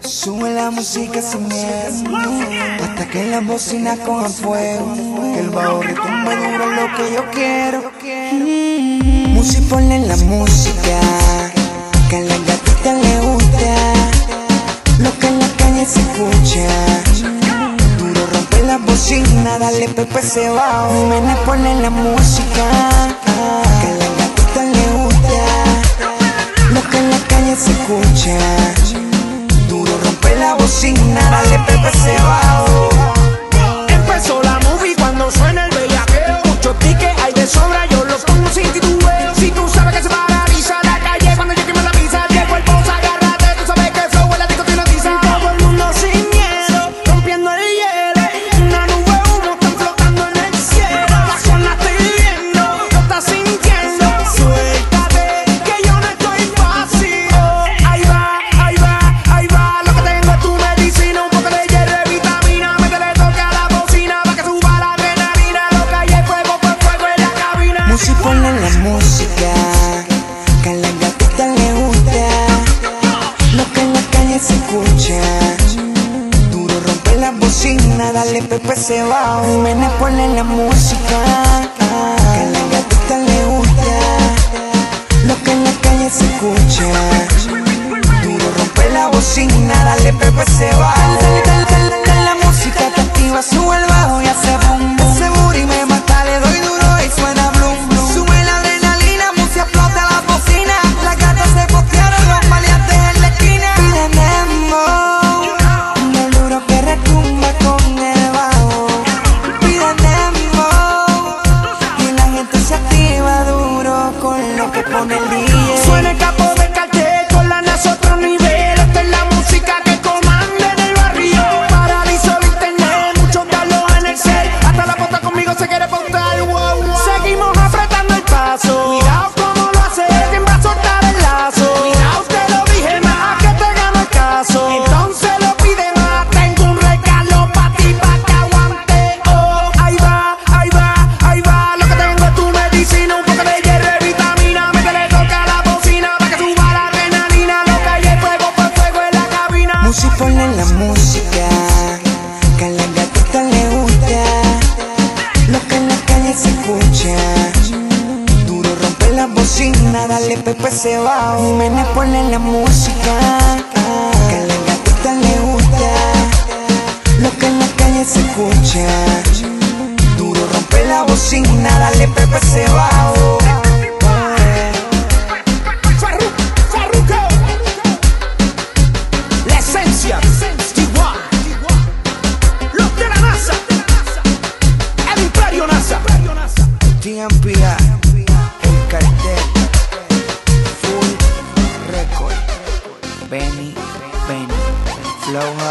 Sube la música sin miedo Hasta que la bocina cojan fuego Que el bajo retumbe duro lo que yo quiero. Mm. Música ponle la música Que a la gatita le gusta Lo que en la calle se escucha. Duro rompe la bocina Dale pepe se va. Mene ponle la música Que a la gatita le gusta Lo que en la calle se escucha. Duro rompe la bocina, dale Pepe se va. después se va. Ven, ponle la música. ponle la música Que a la gatita le gusta Lo que en la calle se escucha. Duro rompe la bocina Dale Pepe se va Jiménez ponle la música. Radio NASA, Radio NASA, TMPI, El Cartel, Full Record, Benny, Benny, flowhut.net.